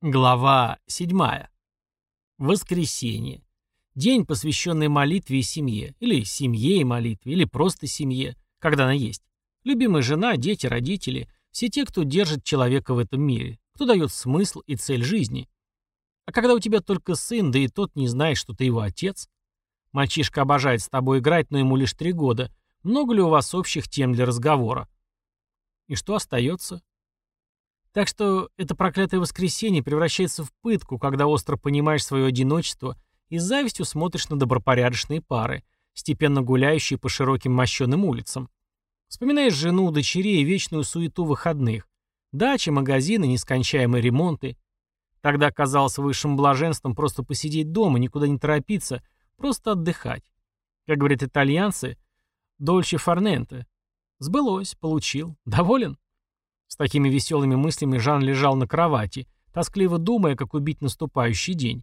Глава 7. Воскресенье. День, посвященный молитве и семье. Или семье и молитве, или просто семье, когда она есть. Любимая жена, дети, родители. Все те, кто держит человека в этом мире. Кто дает смысл и цель жизни. А когда у тебя только сын, да и тот не знает, что ты его отец. Мальчишка обожает с тобой играть, но ему лишь три года. Много ли у вас общих тем для разговора? И что остается? Так что это проклятое воскресенье превращается в пытку, когда остро понимаешь свое одиночество и с завистью смотришь на добропорядочные пары, степенно гуляющие по широким мощеным улицам. Вспоминаешь жену, дочерей и вечную суету выходных. Дачи, магазины, нескончаемые ремонты. Тогда казалось высшим блаженством просто посидеть дома, никуда не торопиться, просто отдыхать. Как говорят итальянцы, «дольче фарненте». Сбылось, получил. Доволен? С такими веселыми мыслями Жан лежал на кровати, тоскливо думая, как убить наступающий день.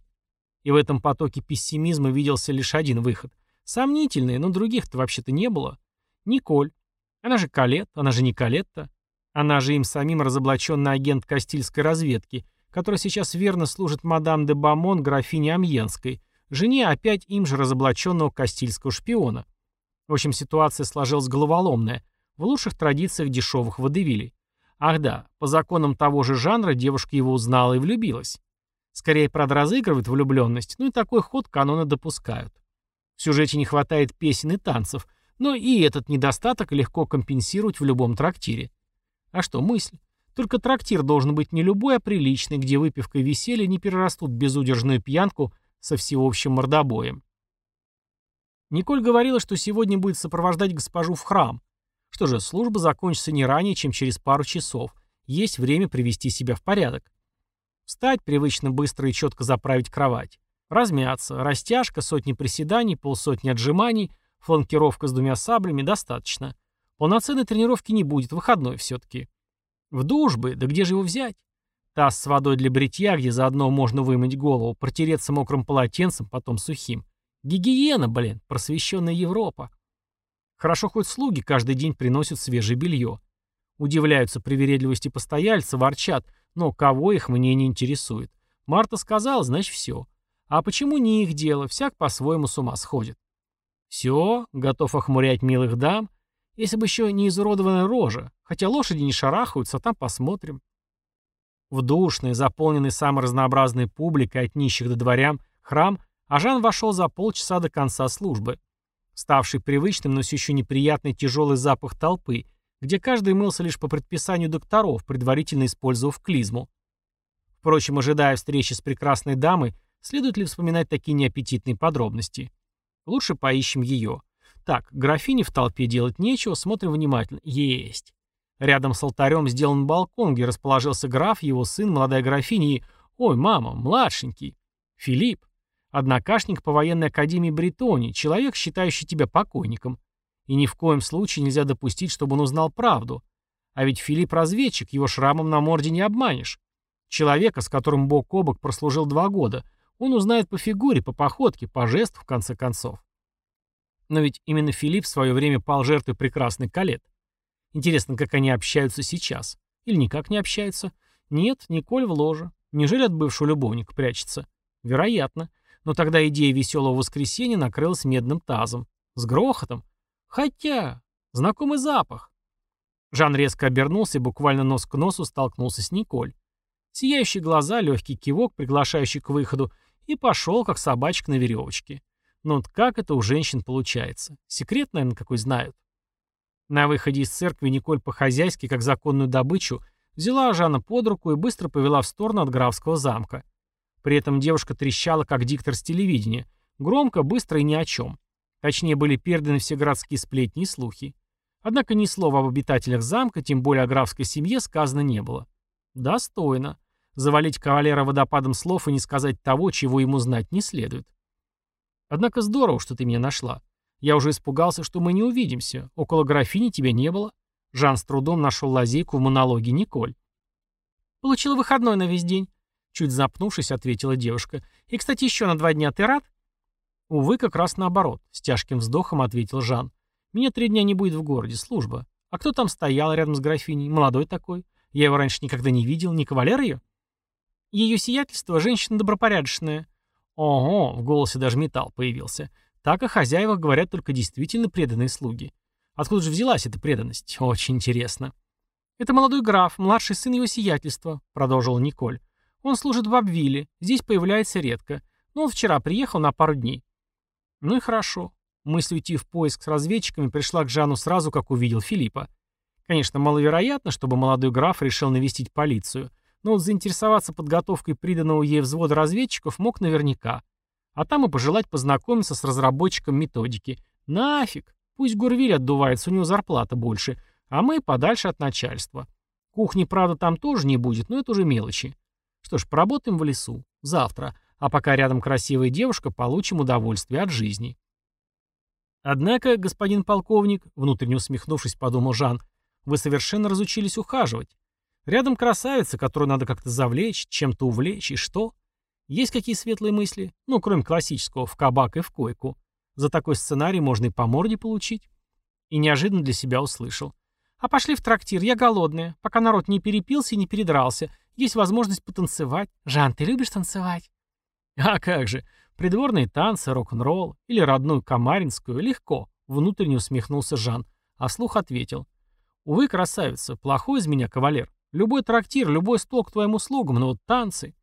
И в этом потоке пессимизма виделся лишь один выход. Сомнительный, но других-то вообще-то не было. Николь. Она же Калет, она же не Калетта. Она же им самим разоблаченный агент Кастильской разведки, который сейчас верно служит мадам де Бамон графине Амьенской, жене опять им же разоблаченного кастильского шпиона. В общем, ситуация сложилась головоломная, в лучших традициях дешевых водевилей. Ах да, по законам того же жанра девушка его узнала и влюбилась. Скорее, правда, разыгрывает влюбленность, ну и такой ход каноны допускают. В сюжете не хватает песен и танцев, но и этот недостаток легко компенсировать в любом трактире. А что, мысль? Только трактир должен быть не любой, а приличный, где выпивка и веселье не перерастут в безудержную пьянку со всеобщим мордобоем. Николь говорила, что сегодня будет сопровождать госпожу в храм, что же, служба закончится не ранее, чем через пару часов. Есть время привести себя в порядок. Встать, привычно быстро и четко заправить кровать. Размяться, растяжка, сотни приседаний, полсотни отжиманий, фланкировка с двумя саблями достаточно. Полноценной тренировки не будет, выходной все-таки. В душ бы, да где же его взять? Таз с водой для бритья, где заодно можно вымыть голову, протереться мокрым полотенцем, потом сухим. Гигиена, блин, просвещенная Европа. Хорошо хоть слуги каждый день приносят свежее белье. Удивляются привередливости постояльца, ворчат, но кого их мнение интересует. Марта сказала, значит все. А почему не их дело, всяк по-своему с ума сходит. Все, готов охмурять милых дам, если бы еще не изуродованная рожа, хотя лошади не шарахаются, а там посмотрим. В душный, заполненный самой разнообразной публикой от нищих до дворян, храм, Ажан вошел за полчаса до конца службы ставший привычным, но все еще неприятный тяжелый запах толпы, где каждый мылся лишь по предписанию докторов, предварительно использовав клизму. Впрочем, ожидая встречи с прекрасной дамой, следует ли вспоминать такие неаппетитные подробности? Лучше поищем ее. Так, графине в толпе делать нечего, смотрим внимательно. Есть. Рядом с алтарем сделан балкон, где расположился граф, его сын, молодая графиня и... Ой, мама, младшенький. Филипп. Однокашник по военной академии Бретонии, человек, считающий тебя покойником. И ни в коем случае нельзя допустить, чтобы он узнал правду. А ведь Филипп разведчик, его шрамом на морде не обманешь. Человека, с которым бок о бок прослужил два года, он узнает по фигуре, по походке, по жесту, в конце концов. Но ведь именно Филипп в свое время пал жертвой прекрасной Калет. Интересно, как они общаются сейчас? Или никак не общаются? Нет, Николь в ложе. Неужели от бывшего любовника прячется? Вероятно. Но тогда идея веселого воскресенья накрылась медным тазом. С грохотом. Хотя... Знакомый запах. Жан резко обернулся и буквально нос к носу столкнулся с Николь. Сияющие глаза, легкий кивок, приглашающий к выходу, и пошел, как собачка на веревочке. Но вот как это у женщин получается? Секрет, наверное, какой знают. На выходе из церкви Николь по-хозяйски, как законную добычу, взяла Жана под руку и быстро повела в сторону от графского замка. При этом девушка трещала, как диктор с телевидения. Громко, быстро и ни о чем. Точнее, были переданы все городские сплетни и слухи. Однако ни слова об обитателях замка, тем более о графской семье, сказано не было. Достойно. Завалить кавалера водопадом слов и не сказать того, чего ему знать не следует. Однако здорово, что ты меня нашла. Я уже испугался, что мы не увидимся. Около графини тебя не было. Жан с трудом нашел лазейку в монологе Николь. Получила выходной на весь день. Чуть запнувшись, ответила девушка. «И, кстати, еще на два дня ты рад?» «Увы, как раз наоборот», — с тяжким вздохом ответил Жан. «Меня три дня не будет в городе, служба. А кто там стоял рядом с графиней? Молодой такой. Я его раньше никогда не видел. Не кавалер ее?» Ее сиятельство – женщина добропорядочная. Ого, в голосе даже металл появился. Так о хозяевах говорят только действительно преданные слуги. Откуда же взялась эта преданность? Очень интересно. «Это молодой граф, младший сын его сиятельства», — продолжила Николь. «Он служит в Абвиле, здесь появляется редко. Но он вчера приехал на пару дней». «Ну и хорошо». Мысль уйти в поиск с разведчиками пришла к Жану сразу, как увидел Филиппа. Конечно, маловероятно, чтобы молодой граф решил навестить полицию, но вот заинтересоваться подготовкой приданного ей взвода разведчиков мог наверняка. А там и пожелать познакомиться с разработчиком методики. Нафиг! Пусть Гурвиль отдувается, у него зарплата больше, а мы подальше от начальства. Кухни, правда, там тоже не будет, но это уже мелочи. Что ж, поработаем в лесу. Завтра. А пока рядом красивая девушка, получим удовольствие от жизни. Однако, господин полковник, внутренне усмехнувшись, подумал Жан, вы совершенно разучились ухаживать. Рядом красавица, которую надо как-то завлечь, чем-то увлечь, и что? Есть какие светлые мысли? Ну, кроме классического, в кабак и в койку. За такой сценарий можно и по морде получить. И неожиданно для себя услышал. А пошли в трактир, я голодная. Пока народ не перепился и не передрался. Есть возможность потанцевать. Жан, ты любишь танцевать? А как же. Придворные танцы, рок-н-ролл или родную Камаринскую легко. Внутренне усмехнулся Жан. А слух ответил. Увы, красавица, плохой из меня кавалер. Любой трактир, любой стол к твоим услугам, но вот танцы.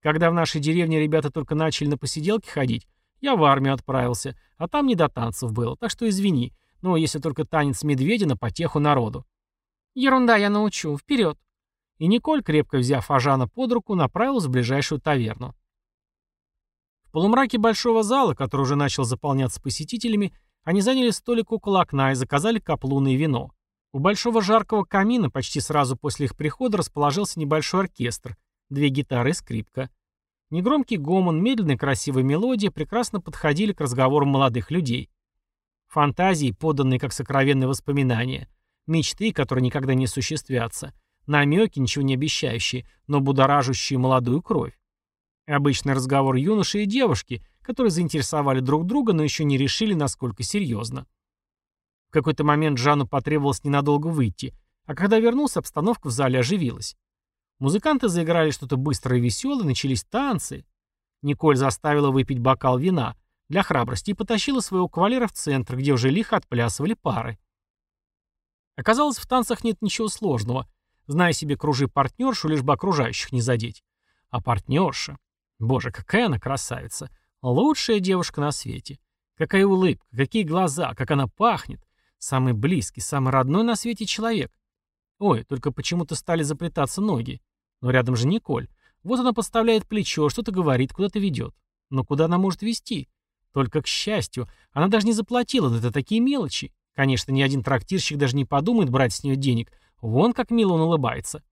Когда в нашей деревне ребята только начали на посиделки ходить, я в армию отправился, а там не до танцев было, так что извини, но если только танец медведя на потеху народу. Ерунда, я научу, вперед. И Николь, крепко взяв Ажана под руку, направилась в ближайшую таверну. В полумраке большого зала, который уже начал заполняться посетителями, они заняли столик около окна и заказали каплуны и вино. У большого жаркого камина почти сразу после их прихода расположился небольшой оркестр, две гитары и скрипка. Негромкий гомон, медленная красивая мелодия прекрасно подходили к разговорам молодых людей. Фантазии, поданные как сокровенные воспоминания, мечты, которые никогда не осуществятся, намеки, ничего не обещающие, но будоражащие молодую кровь. Обычный разговор юноши и девушки, которые заинтересовали друг друга, но еще не решили, насколько серьезно. В какой-то момент Жану потребовалось ненадолго выйти, а когда вернулся, обстановка в зале оживилась. Музыканты заиграли что-то быстрое и веселое, начались танцы. Николь заставила выпить бокал вина для храбрости и потащила своего кавалера в центр, где уже лихо отплясывали пары. Оказалось, в танцах нет ничего сложного. Зная себе, кружи партнершу, лишь бы окружающих не задеть. А партнерша... Боже, какая она красавица. Лучшая девушка на свете. Какая улыбка, какие глаза, как она пахнет. Самый близкий, самый родной на свете человек. Ой, только почему-то стали заплетаться ноги. Но рядом же Николь. Вот она подставляет плечо, что-то говорит, куда-то ведет. Но куда она может вести? Только к счастью, она даже не заплатила, но это такие мелочи. Конечно, ни один трактирщик даже не подумает брать с нее денег. Вон как мило он улыбается.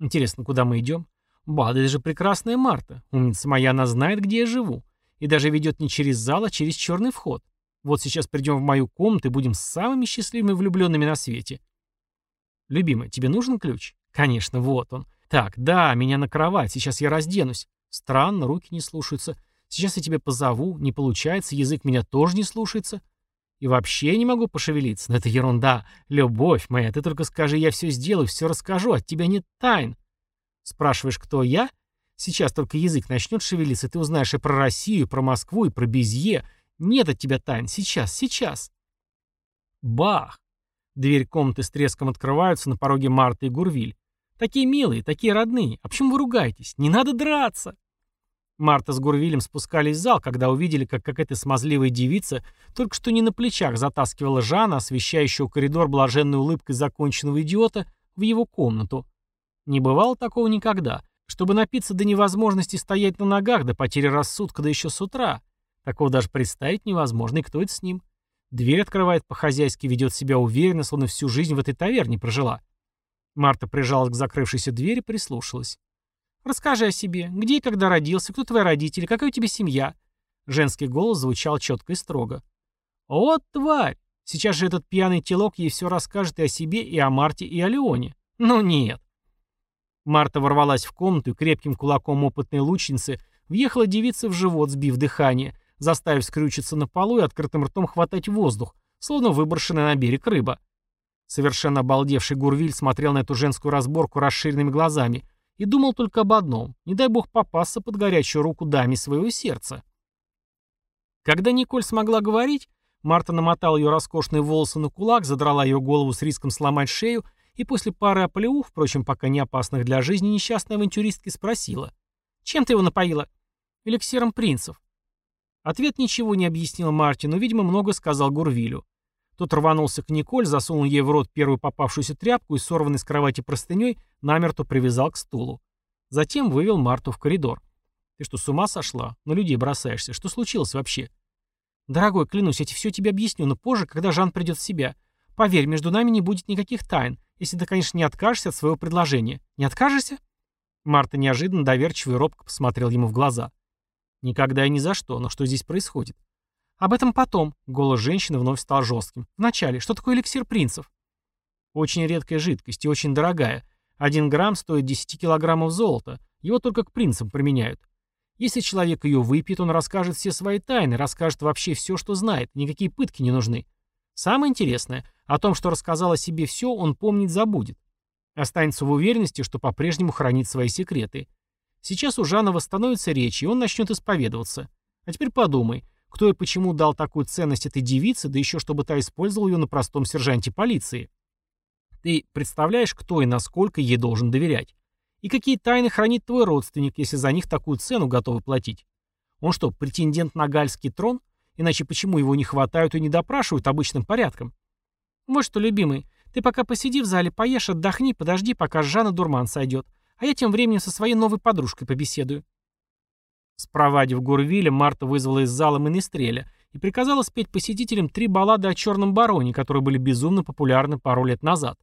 Интересно, куда мы идем? Ба, да это же прекрасная Марта. Умница моя, она знает, где я живу. И даже ведет не через зал, а через черный вход. Вот сейчас придем в мою комнату и будем самыми счастливыми влюбленными на свете. Любимая, тебе нужен ключ? Конечно, вот он. Так, да, меня на кровать, сейчас я разденусь. Странно, руки не слушаются. Сейчас я тебя позову, не получается, язык меня тоже не слушается. И вообще не могу пошевелиться. Но это ерунда. Любовь моя, ты только скажи, я все сделаю, все расскажу, от тебя нет тайн. Спрашиваешь, кто я? Сейчас только язык начнет шевелиться, ты узнаешь и про Россию, и про Москву, и про Безье. Нет от тебя тайн. Сейчас, сейчас. Бах! Дверь комнаты с треском открываются, на пороге Марта и Гурвиль. Такие милые, такие родные. А почему вы ругаетесь? Не надо драться!» Марта с Гурвилем спускались в зал, когда увидели, как какая-то смазливая девица только что не на плечах затаскивала Жана, освещающего коридор блаженной улыбкой законченного идиота, в его комнату. Не бывало такого никогда. Чтобы напиться до невозможности стоять на ногах, до потери рассудка, да еще с утра. Такого даже представить невозможно. И кто это с ним? Дверь открывает по-хозяйски, ведет себя уверенно, словно всю жизнь в этой таверне прожила. Марта прижалась к закрывшейся двери прислушалась. «Расскажи о себе. Где и когда родился? Кто твои родители? Какая у тебя семья?» Женский голос звучал четко и строго. «Вот тварь! Сейчас же этот пьяный телок ей все расскажет и о себе, и о Марте, и о Леоне. Ну нет». Марта ворвалась в комнату и крепким кулаком опытной лучницы въехала девица в живот, сбив дыхание, заставив скрючиться на полу и открытым ртом хватать воздух, словно выброшенная на берег рыба. Совершенно обалдевший Гурвиль смотрел на эту женскую разборку расширенными глазами и думал только об одном – не дай бог попасться под горячую руку даме своего сердца. Когда Николь смогла говорить, Марта намотала ее роскошные волосы на кулак, задрала ее голову с риском сломать шею и после пары оплеух, впрочем, пока не опасных для жизни, несчастной авантюристки спросила. «Чем ты его напоила?» «Эликсиром принцев». Ответ ничего не объяснил Марте, но, видимо, много сказал Гурвилю. Тот рванулся к Николь, засунул ей в рот первую попавшуюся тряпку и, сорванной с кровати простыней, намертво привязал к стулу. Затем вывел Марту в коридор. «Ты что, с ума сошла? На людей бросаешься. Что случилось вообще?» «Дорогой, клянусь, я тебе все тебе объясню, но позже, когда Жан придет в себя. Поверь, между нами не будет никаких тайн, если ты, конечно, не откажешься от своего предложения. Не откажешься?» Марта неожиданно доверчиво и робко посмотрел ему в глаза. «Никогда и ни за что, но что здесь происходит?» «Об этом потом», — голос женщины вновь стал жестким. «Вначале, что такое эликсир принцев?» «Очень редкая жидкость и очень дорогая. Один грамм стоит 10 килограммов золота. Его только к принцам применяют. Если человек ее выпьет, он расскажет все свои тайны, расскажет вообще все, что знает, никакие пытки не нужны. Самое интересное, о том, что рассказал о себе все, он помнить забудет. Останется в уверенности, что по-прежнему хранит свои секреты. Сейчас у Жана восстановится речь, и он начнет исповедоваться. А теперь подумай, кто и почему дал такую ценность этой девице, да еще чтобы та использовала ее на простом сержанте полиции. Ты представляешь, кто и насколько ей должен доверять? И какие тайны хранит твой родственник, если за них такую цену готовы платить? Он что, претендент на гальский трон? Иначе почему его не хватают и не допрашивают обычным порядком? Вот что, любимый, ты пока посиди в зале, поешь, отдохни, подожди, пока Жанна дурман сойдет. А я тем временем со своей новой подружкой побеседую. Спровадив Гурвиля, Марта вызвала из зала Менестреля и приказала спеть посетителям три баллады о черном бароне, которые были безумно популярны пару лет назад.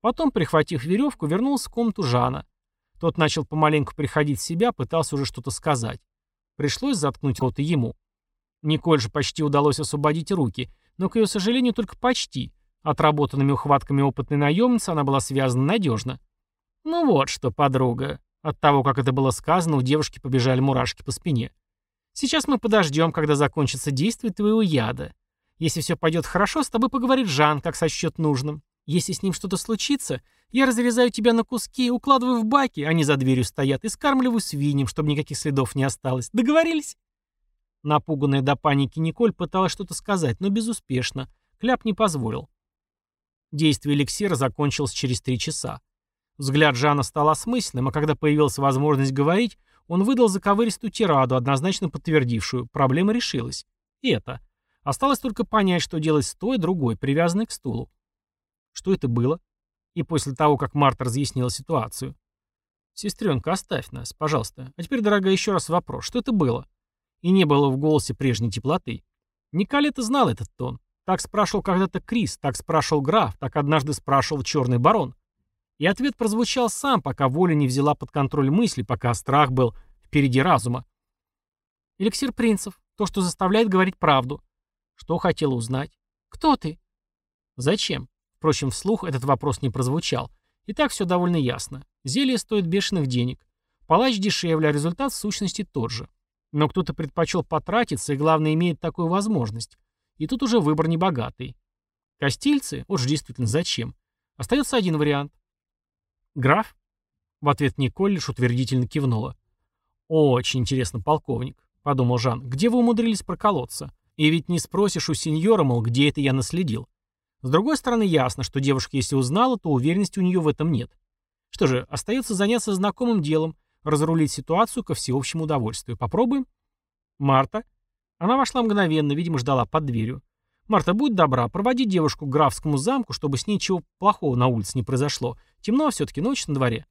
Потом, прихватив веревку, вернулся в комнату Жана. Тот начал помаленьку приходить в себя, пытался уже что-то сказать. Пришлось заткнуть рот и ему. Николь же почти удалось освободить руки, но, к ее сожалению, только почти. Отработанными ухватками опытной наемницы она была связана надежно. Ну вот что, подруга. От того, как это было сказано, у девушки побежали мурашки по спине. Сейчас мы подождем, когда закончится действие твоего яда. Если все пойдет хорошо, с тобой поговорит Жан, как сочтет нужным. Если с ним что-то случится, я разрезаю тебя на куски, укладываю в баки, они за дверью стоят, и скармливаю свиньям, чтобы никаких следов не осталось. Договорились?» Напуганная до паники Николь пыталась что-то сказать, но безуспешно. Кляп не позволил. Действие эликсира закончилось через три часа. Взгляд Жана стал осмысленным, а когда появилась возможность говорить, он выдал заковыристую тираду, однозначно подтвердившую, проблема решилась. И это. Осталось только понять, что делать с той, другой, привязанной к стулу. Что это было? И после того, как Марта разъяснила ситуацию. «Сестренка, оставь нас, пожалуйста. А теперь, дорогая, еще раз вопрос. Что это было?» И не было в голосе прежней теплоты. Николета знал этот тон. Так спрашивал когда-то Крис, так спрашивал граф, так однажды спрашивал черный барон. И ответ прозвучал сам, пока воля не взяла под контроль мысли, пока страх был впереди разума. «Эликсир принцев. То, что заставляет говорить правду. Что хотела узнать? Кто ты?» «Зачем?» Впрочем, вслух этот вопрос не прозвучал. И так все довольно ясно. Зелье стоит бешеных денег. Палач дешевле, а результат в сущности тот же. Но кто-то предпочел потратиться и, главное, имеет такую возможность. И тут уже выбор небогатый. Костильцы? Вот же действительно зачем? Остается один вариант. Граф? В ответ Николь лишь утвердительно кивнула. «Очень интересно, полковник», — подумал Жан. «Где вы умудрились проколоться? И ведь не спросишь у сеньора, мол, где это я наследил. С другой стороны, ясно, что девушка, если узнала, то уверенности у нее в этом нет. Что же, остается заняться знакомым делом, разрулить ситуацию ко всеобщему удовольствию. Попробуем? Марта. Она вошла мгновенно, видимо, ждала под дверью. Марта, будь добра, проводи девушку к графскому замку, чтобы с ней чего плохого на улице не произошло. Темно все-таки, ночь на дворе.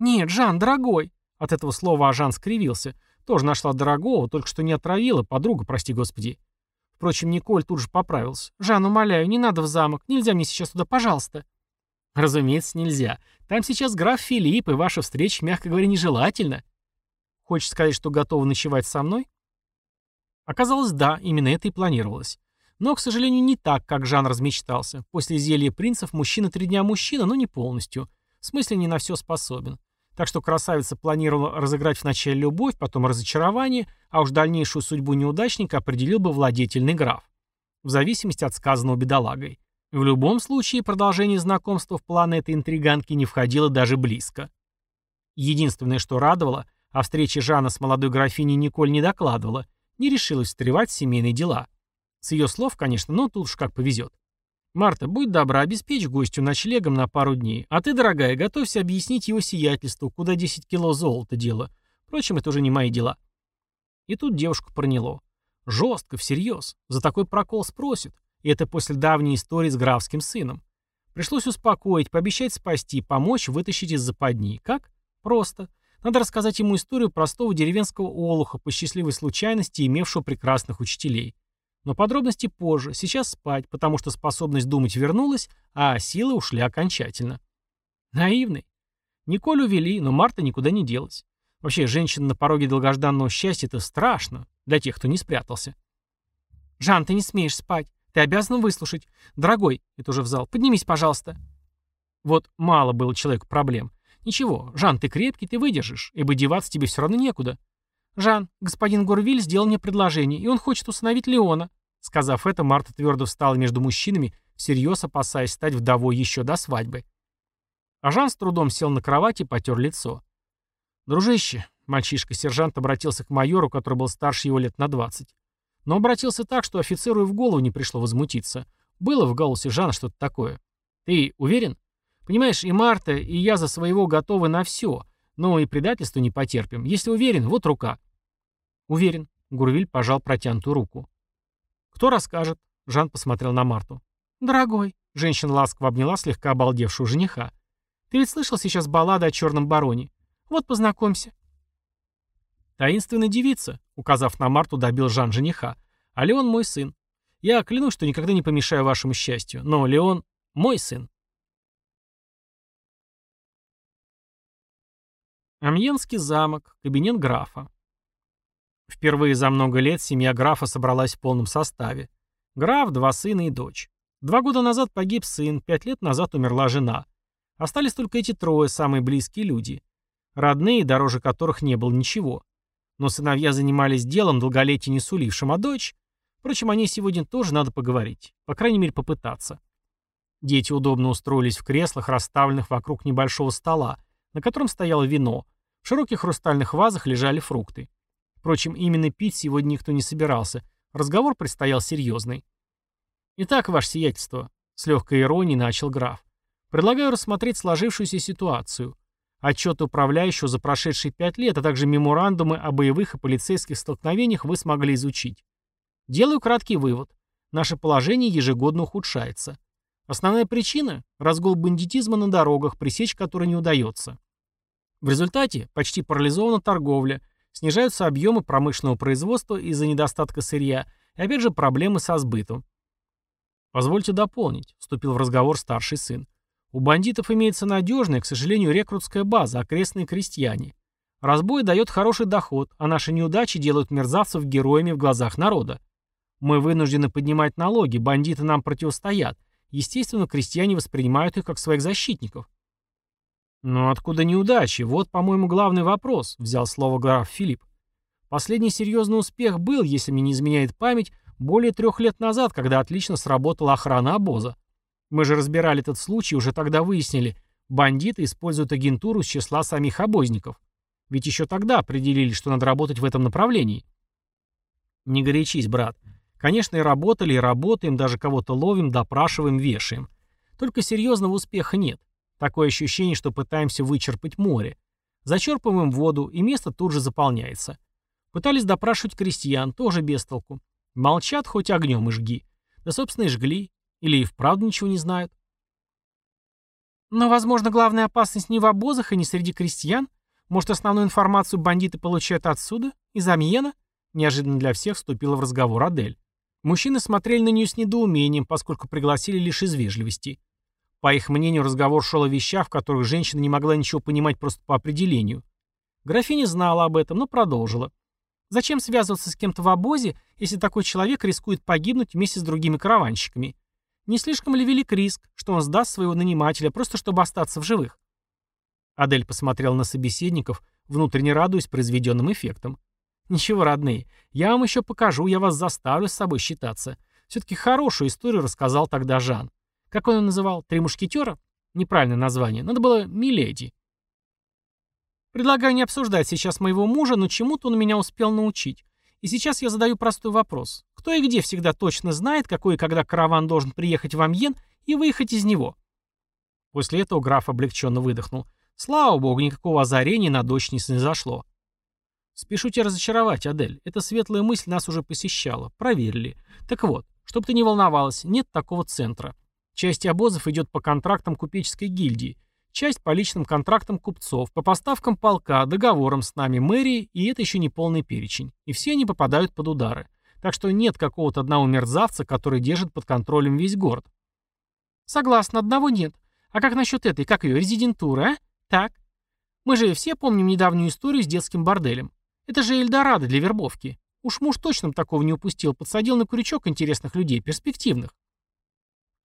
Нет, Жан, дорогой. От этого слова Ажан скривился. Тоже нашла дорогого, только что не отравила, подруга, прости господи. Впрочем, Николь тут же поправился. «Жан, умоляю, не надо в замок. Нельзя мне сейчас туда, пожалуйста». «Разумеется, нельзя. Там сейчас граф Филипп, и ваша встреча, мягко говоря, нежелательна». «Хочешь сказать, что готова ночевать со мной?» Оказалось, да, именно это и планировалось. Но, к сожалению, не так, как Жан размечтался. После зелья принцев мужчина три дня мужчина, но не полностью. В смысле, не на все способен. Так что красавица планировала разыграть вначале любовь, потом разочарование, а уж дальнейшую судьбу неудачника определил бы владетельный граф. В зависимости от сказанного бедолагой. В любом случае, продолжение знакомства в планы этой интриганки не входило даже близко. Единственное, что радовало, о встрече Жана с молодой графиней Николь не докладывала, не решилась встревать семейные дела. С ее слов, конечно, но тут уж как повезет. «Марта, будь добра, обеспечь гостю ночлегом на пару дней. А ты, дорогая, готовься объяснить его сиятельству, куда 10 кило золота дело. Впрочем, это уже не мои дела». И тут девушку проняло. Жестко, всерьез. За такой прокол спросят. И это после давней истории с графским сыном. Пришлось успокоить, пообещать спасти, помочь вытащить из западни. Как? Просто. Надо рассказать ему историю простого деревенского олуха по счастливой случайности, имевшего прекрасных учителей. Но подробности позже, сейчас спать, потому что способность думать вернулась, а силы ушли окончательно. Наивный. Николь увели, но Марта никуда не делась. Вообще, женщина на пороге долгожданного счастья — это страшно для тех, кто не спрятался. «Жан, ты не смеешь спать. Ты обязан выслушать. Дорогой, это уже в зал, поднимись, пожалуйста». Вот мало было человеку проблем. Ничего, Жан, ты крепкий, ты выдержишь, ибо деваться тебе все равно некуда. Жан, господин Горвиль сделал мне предложение, и он хочет усыновить Леона. Сказав это, Марта твердо встала между мужчинами, всерьез опасаясь стать вдовой еще до свадьбы. А Жан с трудом сел на кровать и потер лицо. «Дружище», — мальчишка-сержант обратился к майору, который был старше его лет на двадцать. Но обратился так, что офицеру и в голову не пришло возмутиться. Было в голосе Жана что-то такое. «Ты уверен? Понимаешь, и Марта, и я за своего готовы на все, но и предательство не потерпим. Если уверен, вот рука». «Уверен», — Гурвиль пожал протянутую руку. «Кто расскажет?» — Жан посмотрел на Марту. «Дорогой», — женщина ласково обняла слегка обалдевшего жениха. «Ты ведь слышал сейчас баллады о черном бароне? Вот познакомься». «Таинственная девица», — указав на Марту, добил Жан жениха. «А Леон мой сын. Я клянусь, что никогда не помешаю вашему счастью, но Леон мой сын». Амьенский замок, кабинет графа. Впервые за много лет семья графа собралась в полном составе. Граф, два сына и дочь. Два года назад погиб сын, пять лет назад умерла жена. Остались только эти трое, самые близкие люди. Родные, дороже которых не было ничего. Но сыновья занимались делом, долголетие не сулившим, а дочь... Впрочем, о ней сегодня тоже надо поговорить. По крайней мере, попытаться. Дети удобно устроились в креслах, расставленных вокруг небольшого стола, на котором стояло вино. В широких хрустальных вазах лежали фрукты. Впрочем, именно пить сегодня никто не собирался. Разговор предстоял серьезный. «Итак, ваше сиятельство», — с легкой иронией начал граф, «предлагаю рассмотреть сложившуюся ситуацию. Отчеты управляющего за прошедшие пять лет, а также меморандумы о боевых и полицейских столкновениях вы смогли изучить. Делаю краткий вывод. Наше положение ежегодно ухудшается. Основная причина – разгул бандитизма на дорогах, пресечь который не удается. В результате почти парализована торговля, снижаются объемы промышленного производства из-за недостатка сырья и опять же проблемы со сбытом. «Позвольте дополнить», – вступил в разговор старший сын. У бандитов имеется надежная, к сожалению, рекрутская база, окрестные крестьяне. Разбой дает хороший доход, а наши неудачи делают мерзавцев героями в глазах народа. Мы вынуждены поднимать налоги, бандиты нам противостоят. Естественно, крестьяне воспринимают их как своих защитников. «Но откуда неудачи? Вот, по-моему, главный вопрос», — взял слово граф Филипп. Последний серьезный успех был, если мне не изменяет память, более трех лет назад, когда отлично сработала охрана обоза. Мы же разбирали этот случай и уже тогда выяснили, бандиты используют агентуру с числа самих обозников. Ведь еще тогда определили, что надо работать в этом направлении. Не горячись, брат. Конечно, и работали, и работаем, даже кого-то ловим, допрашиваем, вешаем. Только серьезного успеха нет. Такое ощущение, что пытаемся вычерпать море. Зачерпываем воду, и место тут же заполняется. Пытались допрашивать крестьян, тоже без толку. Молчат, хоть огнем и жги. Да, собственно, и жгли. Или и вправду ничего не знают? Но, возможно, главная опасность не в обозах и не среди крестьян? Может, основную информацию бандиты получают отсюда? Из Амьена? Неожиданно для всех вступила в разговор Адель. Мужчины смотрели на нее с недоумением, поскольку пригласили лишь из вежливости. По их мнению, разговор шел о вещах, в которых женщина не могла ничего понимать просто по определению. Графиня знала об этом, но продолжила. Зачем связываться с кем-то в обозе, если такой человек рискует погибнуть вместе с другими караванщиками? Не слишком ли велик риск, что он сдаст своего нанимателя, просто чтобы остаться в живых? Адель посмотрел на собеседников, внутренне радуясь произведенным эффектом. «Ничего, родные, я вам еще покажу, я вас заставлю с собой считаться. Все-таки хорошую историю рассказал тогда Жан. Как он ее называл? Три мушкетера? Неправильное название. Надо было «Миледи». Предлагаю не обсуждать сейчас моего мужа, но чему-то он меня успел научить. И сейчас я задаю простой вопрос. Кто и где всегда точно знает, какой и когда караван должен приехать в Амьен и выехать из него? После этого граф облегченно выдохнул. Слава богу, никакого озарения на дочь не снизошло. Спешу тебя разочаровать, Адель. Эта светлая мысль нас уже посещала. Проверили. Так вот, чтобы ты не волновалась, нет такого центра. Часть обозов идет по контрактам купеческой гильдии. Часть по личным контрактам купцов, по поставкам полка, договорам с нами мэрии, и это еще не полный перечень. И все они попадают под удары. Так что нет какого-то одного мерзавца, который держит под контролем весь город. Согласна, одного нет. А как насчет этой, как ее, резидентуры, а? Так. Мы же все помним недавнюю историю с детским борделем. Это же Эльдорадо для вербовки. Уж муж точно такого не упустил, подсадил на крючок интересных людей, перспективных.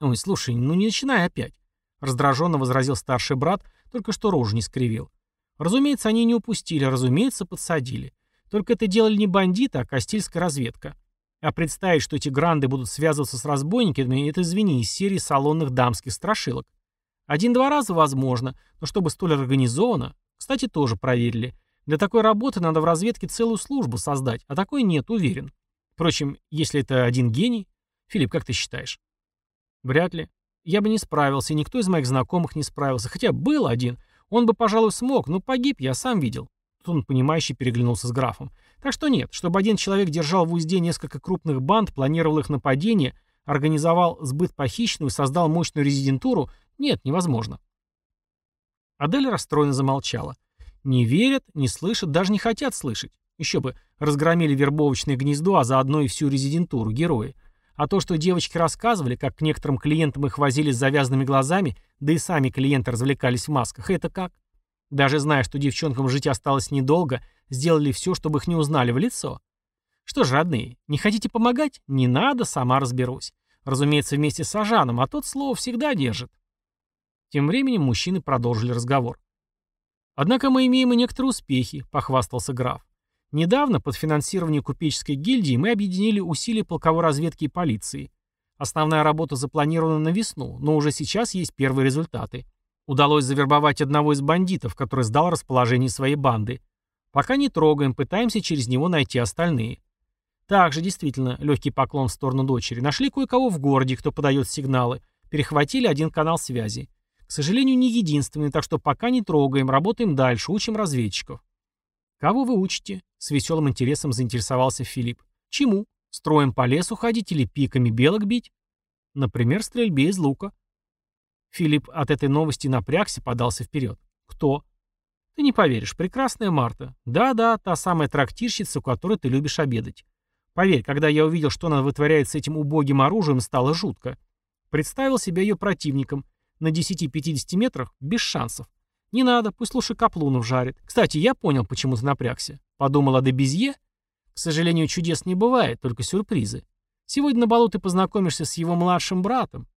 Ой, слушай, ну не начинай опять. Раздраженно возразил старший брат, только что рожу не скривил. Разумеется, они не упустили, разумеется, подсадили. Только это делали не бандиты, а кастильская разведка. А представить, что эти гранды будут связываться с разбойниками, это, извини, из серии салонных дамских страшилок. Один-два раза возможно, но чтобы столь организованно, кстати, тоже проверили. Для такой работы надо в разведке целую службу создать, а такой нет, уверен. Впрочем, если это один гений... Филипп, как ты считаешь? Вряд ли. Я бы не справился, никто из моих знакомых не справился. Хотя был один. Он бы, пожалуй, смог, но погиб, я сам видел. Тут он, понимающе переглянулся с графом. Так что нет, чтобы один человек держал в узде несколько крупных банд, планировал их нападение, организовал сбыт похищенного и создал мощную резидентуру, нет, невозможно. Адель расстроенно замолчала. Не верят, не слышат, даже не хотят слышать. Еще бы, разгромили вербовочное гнездо, а заодно и всю резидентуру, герои. А то, что девочки рассказывали, как к некоторым клиентам их возили с завязанными глазами, да и сами клиенты развлекались в масках, это как? Даже зная, что девчонкам жить осталось недолго, сделали все, чтобы их не узнали в лицо. Что ж, родные, не хотите помогать? Не надо, сама разберусь. Разумеется, вместе с Ажаном, а тот слово всегда держит. Тем временем мужчины продолжили разговор. «Однако мы имеем и некоторые успехи», — похвастался граф. «Недавно под финансирование купеческой гильдии мы объединили усилия полковой разведки и полиции. Основная работа запланирована на весну, но уже сейчас есть первые результаты. Удалось завербовать одного из бандитов, который сдал расположение своей банды. Пока не трогаем, пытаемся через него найти остальные. Также, действительно, легкий поклон в сторону дочери. Нашли кое-кого в городе, кто подает сигналы. Перехватили один канал связи. К сожалению, не единственный, так что пока не трогаем, работаем дальше, учим разведчиков. Кого вы учите? С веселым интересом заинтересовался Филипп. Чему? Строем по лесу ходить или пиками белок бить? Например, стрельбе из лука. Филипп от этой новости напрягся, подался вперед. Кто? Ты не поверишь, прекрасная Марта. Да-да, та самая трактирщица, у которой ты любишь обедать. Поверь, когда я увидел, что она вытворяет с этим убогим оружием, стало жутко. Представил себя ее противником. На 10-50 метрах без шансов. Не надо, пусть лучше Каплунов жарит. Кстати, я понял, почему ты напрягся. Подумал о Дебезье. К сожалению, чудес не бывает, только сюрпризы. Сегодня на балу ты познакомишься с его младшим братом.